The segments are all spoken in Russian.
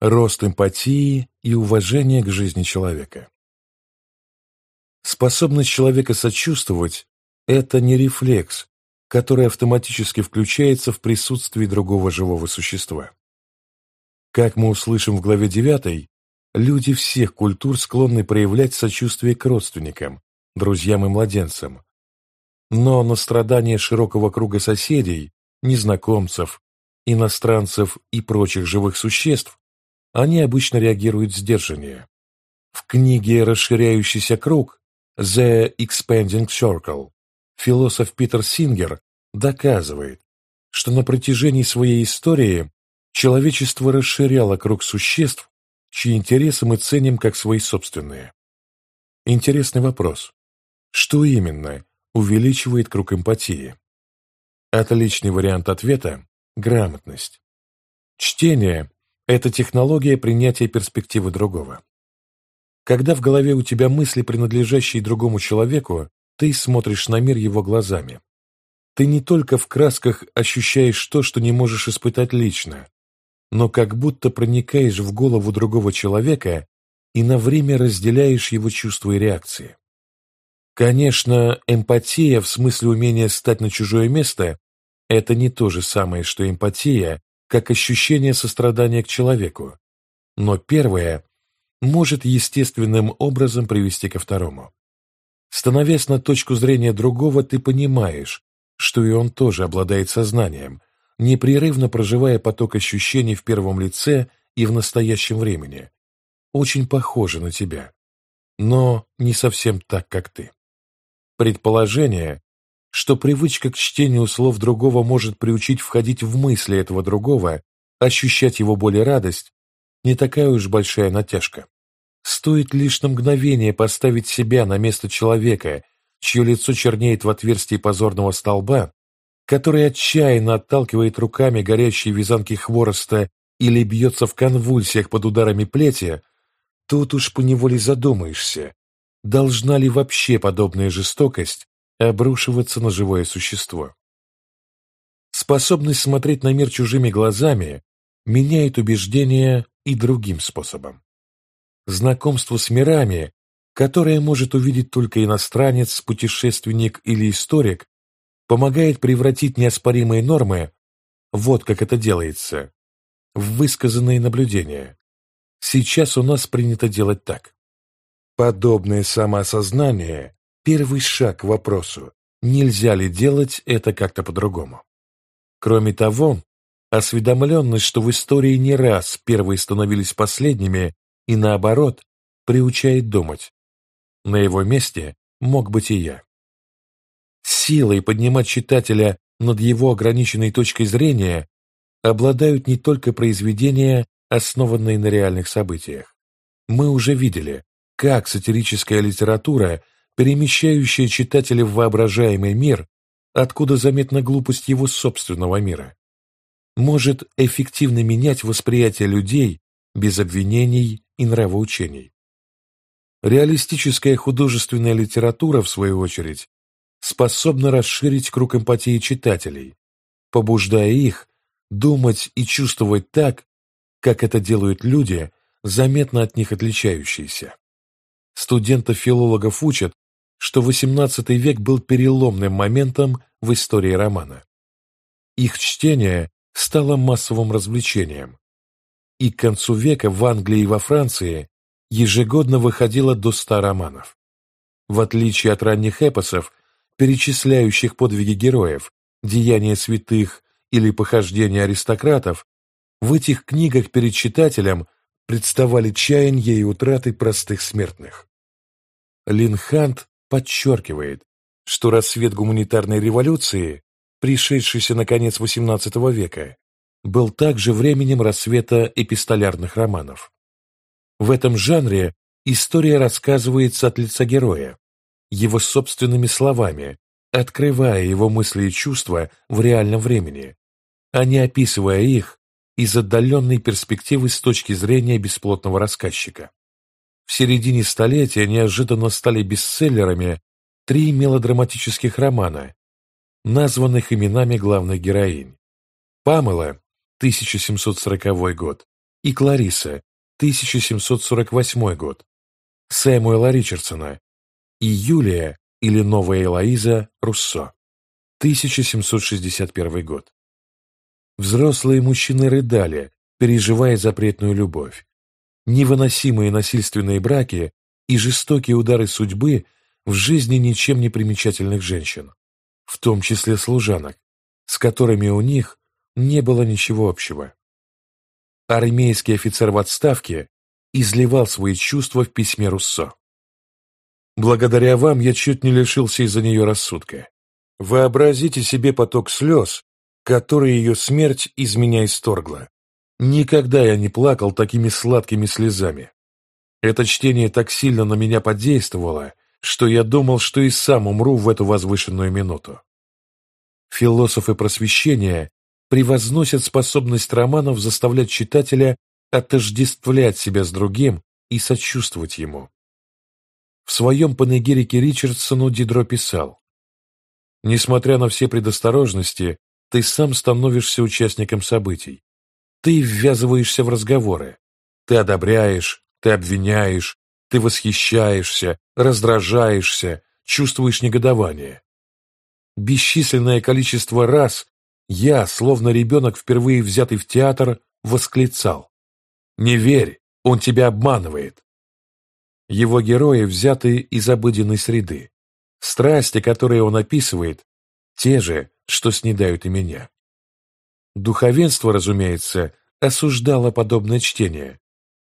рост эмпатии и уважения к жизни человека. Способность человека сочувствовать – это не рефлекс, который автоматически включается в присутствии другого живого существа. Как мы услышим в главе 9, люди всех культур склонны проявлять сочувствие к родственникам, друзьям и младенцам. Но на страдания широкого круга соседей, незнакомцев, иностранцев и прочих живых существ они обычно реагируют сдержаннее. В книге «Расширяющийся круг» «The Expanding Circle» философ Питер Сингер доказывает, что на протяжении своей истории человечество расширяло круг существ, чьи интересы мы ценим как свои собственные. Интересный вопрос. Что именно увеличивает круг эмпатии? Отличный вариант ответа – грамотность. Чтение – это технология принятия перспективы другого. Когда в голове у тебя мысли, принадлежащие другому человеку, ты смотришь на мир его глазами. Ты не только в красках ощущаешь то, что не можешь испытать лично, но как будто проникаешь в голову другого человека и на время разделяешь его чувства и реакции. Конечно, эмпатия в смысле умения стать на чужое место – это не то же самое, что эмпатия, как ощущение сострадания к человеку, но первое может естественным образом привести ко второму. Становясь на точку зрения другого, ты понимаешь, что и он тоже обладает сознанием, непрерывно проживая поток ощущений в первом лице и в настоящем времени. Очень похоже на тебя, но не совсем так, как ты. Предположение, что привычка к чтению слов другого может приучить входить в мысли этого другого, ощущать его боль радость, не такая уж большая натяжка. Стоит лишь на мгновение поставить себя на место человека, чье лицо чернеет в отверстии позорного столба, который отчаянно отталкивает руками горящие вязанки хвороста или бьется в конвульсиях под ударами плети, тут уж поневоле задумаешься, должна ли вообще подобная жестокость обрушиваться на живое существо. Способность смотреть на мир чужими глазами меняет убеждения и другим способом знакомство с мирами, которое может увидеть только иностранец, путешественник или историк, помогает превратить неоспоримые нормы, вот как это делается, в высказанные наблюдения. Сейчас у нас принято делать так. Подобное самоосознание – первый шаг к вопросу, нельзя ли делать это как-то по-другому. Кроме того, осведомленность, что в истории не раз первые становились последними, и наоборот, приучает думать. На его месте мог быть и я. Силой поднимать читателя над его ограниченной точкой зрения обладают не только произведения, основанные на реальных событиях. Мы уже видели, как сатирическая литература, перемещающая читателя в воображаемый мир, откуда заметна глупость его собственного мира, может эффективно менять восприятие людей без обвинений и нравоучений. Реалистическая художественная литература, в свою очередь, способна расширить круг эмпатии читателей, побуждая их думать и чувствовать так, как это делают люди, заметно от них отличающиеся. Студентов-филологов учат, что XVIII век был переломным моментом в истории романа. Их чтение стало массовым развлечением, и к концу века в Англии и во Франции ежегодно выходило до ста романов. В отличие от ранних эпосов, перечисляющих подвиги героев, деяния святых или похождения аристократов, в этих книгах перед читателем представали чаяния и утраты простых смертных. Лин Хант подчеркивает, что рассвет гуманитарной революции, пришедшийся на конец XVIII века, был также временем рассвета эпистолярных романов. В этом жанре история рассказывается от лица героя, его собственными словами, открывая его мысли и чувства в реальном времени, а не описывая их из отдаленной перспективы с точки зрения бесплотного рассказчика. В середине столетия неожиданно стали бестселлерами три мелодраматических романа, названных именами главных героинь. Памела 1740 год, и Клариса, 1748 год, Сэмуэла Ричардсона и Юлия или Новая Элоиза Руссо, 1761 год. Взрослые мужчины рыдали, переживая запретную любовь. Невыносимые насильственные браки и жестокие удары судьбы в жизни ничем не примечательных женщин, в том числе служанок, с которыми у них не было ничего общего. Армейский офицер в отставке изливал свои чувства в письме Руссо. «Благодаря вам я чуть не лишился из-за нее рассудка. Вообразите себе поток слез, который ее смерть из меня исторгла. Никогда я не плакал такими сладкими слезами. Это чтение так сильно на меня подействовало, что я думал, что и сам умру в эту возвышенную минуту. Философы просвещения превозносят способность романов заставлять читателя отождествлять себя с другим и сочувствовать ему. В своем панегирике Ричардсону Дидро писал «Несмотря на все предосторожности, ты сам становишься участником событий. Ты ввязываешься в разговоры. Ты одобряешь, ты обвиняешь, ты восхищаешься, раздражаешься, чувствуешь негодование. Бесчисленное количество раз я, словно ребенок, впервые взятый в театр, восклицал. «Не верь, он тебя обманывает». Его герои взяты из обыденной среды. Страсти, которые он описывает, те же, что снедают и меня. Духовенство, разумеется, осуждало подобное чтение.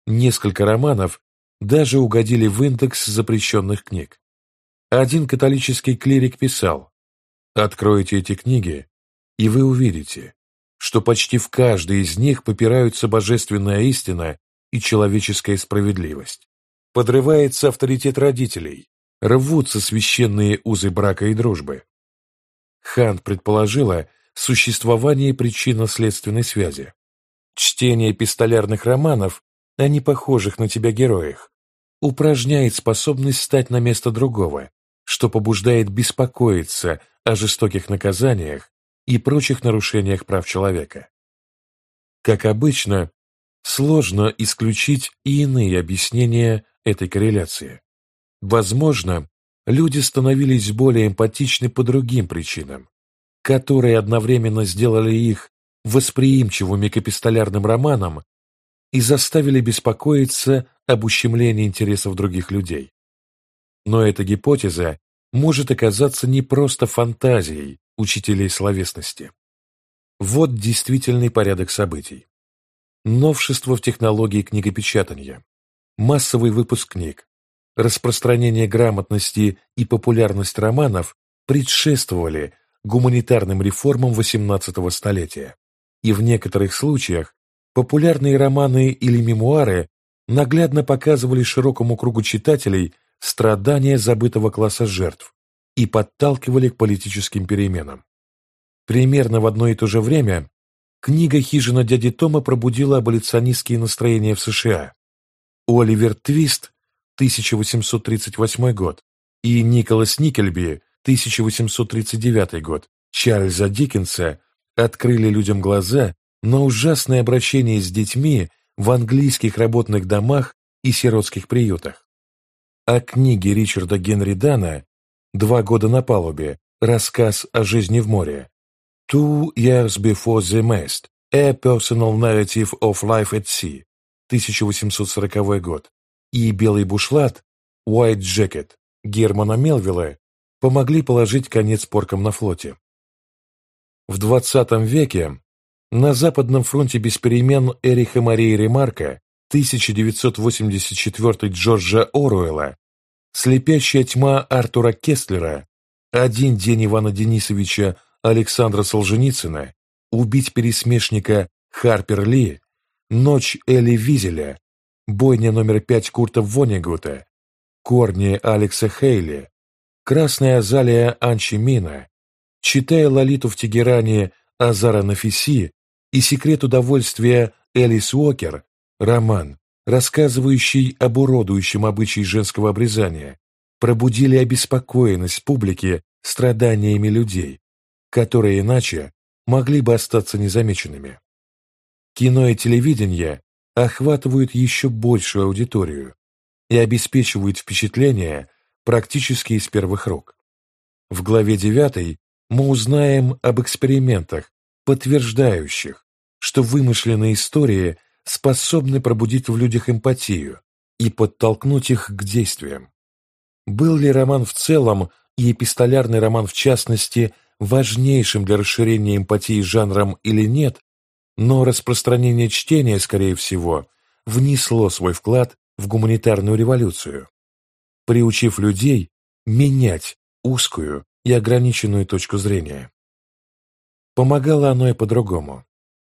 Несколько романов даже угодили в индекс запрещенных книг. Один католический клирик писал, «Откройте эти книги, и вы увидите, что почти в каждой из них попираются божественная истина и человеческая справедливость. Подрывается авторитет родителей, рвутся священные узы брака и дружбы. Хант предположила, существование причинно-следственной связи. Чтение пистолярных романов о непохожих на тебя героях упражняет способность стать на место другого, что побуждает беспокоиться о жестоких наказаниях и прочих нарушениях прав человека. Как обычно, сложно исключить и иные объяснения этой корреляции. Возможно, люди становились более эмпатичны по другим причинам, которые одновременно сделали их восприимчивыми к эпистолярным романам и заставили беспокоиться об ущемлении интересов других людей. Но эта гипотеза может оказаться не просто фантазией учителей словесности. Вот действительный порядок событий. Новшество в технологии книгопечатания, массовый выпуск книг, распространение грамотности и популярность романов предшествовали гуманитарным реформам XVIII столетия, и в некоторых случаях популярные романы или мемуары наглядно показывали широкому кругу читателей страдания забытого класса жертв и подталкивали к политическим переменам. Примерно в одно и то же время книга «Хижина дяди Тома» пробудила аболиционистские настроения в США. Оливер Твист 1838 год, и Николас Никельби, 1839 год, Чарльза Диккенса открыли людям глаза на ужасное обращение с детьми в английских работных домах и сиротских приютах. А книги Ричарда Генри Дана «Два года на палубе. Рассказ о жизни в море» «Two Years Before the Mast. A Personal Narrative of Life at Sea» 1840 год и «Белый бушлат» White Jacket Германа Мелвилла помогли положить конец поркам на флоте. В XX веке на Западном фронте без перемен Эриха Марии Ремарка 1984 Джорджа Оруэлла, слепящая тьма Артура Кестлера, один день Ивана Денисовича Александра Солженицына, убить пересмешника Харпер Ли, ночь Эли Визеля, бойня номер пять Курта Вонегута, корни Алекса Хейли, красная азалия Анчи Мина, читая Лолиту в Тегеране Азара Нафиси и секрет удовольствия Элис Уокер, роман, рассказывающий об уродующем обычае женского обрезания, пробудили обеспокоенность публики страданиями людей, которые иначе могли бы остаться незамеченными. Кино и телевидение охватывают еще большую аудиторию и обеспечивают впечатление практически из первых рук. В главе 9 мы узнаем об экспериментах, подтверждающих, что вымышленные истории способны пробудить в людях эмпатию и подтолкнуть их к действиям. Был ли роман в целом и эпистолярный роман в частности важнейшим для расширения эмпатии жанром или нет, но распространение чтения, скорее всего, внесло свой вклад в гуманитарную революцию, приучив людей менять узкую и ограниченную точку зрения. Помогало оно и по-другому,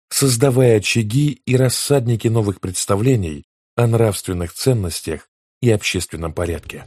создавая очаги и рассадники новых представлений о нравственных ценностях и общественном порядке.